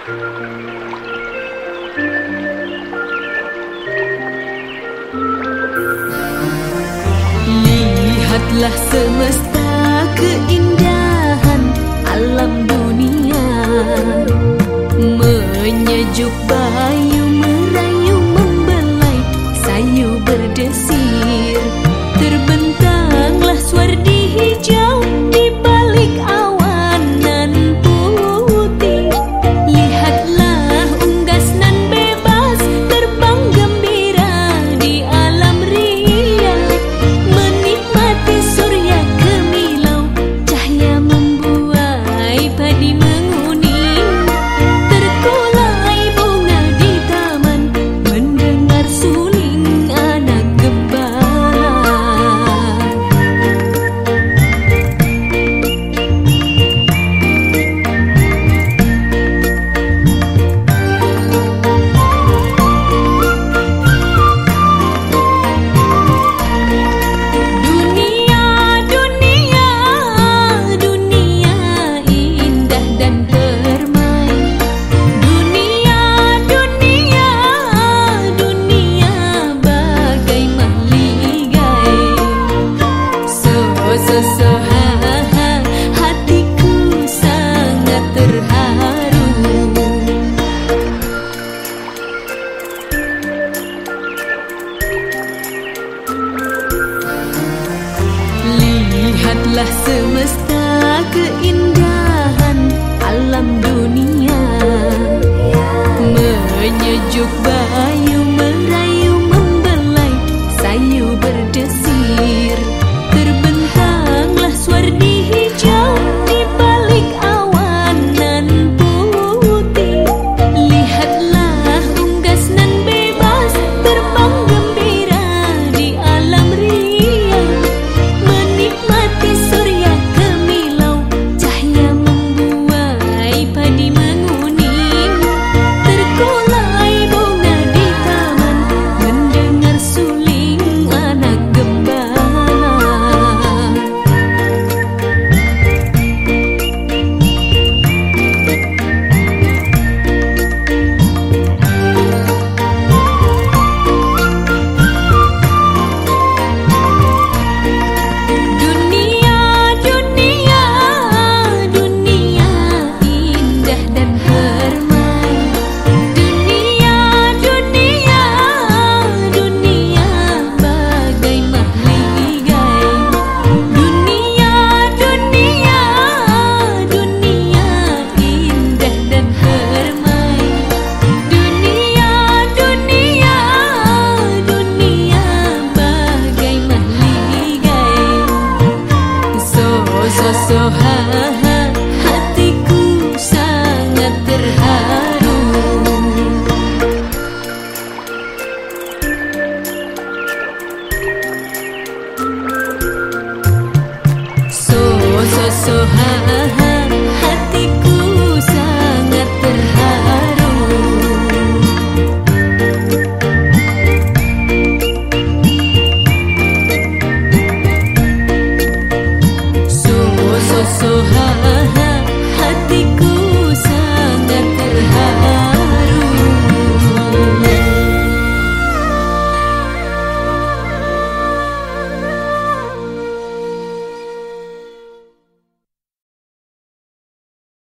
Lihatlah semesta keindahan alam dunia Menyejuk bayu merayu membelai sayu berdesi. Inilah semesta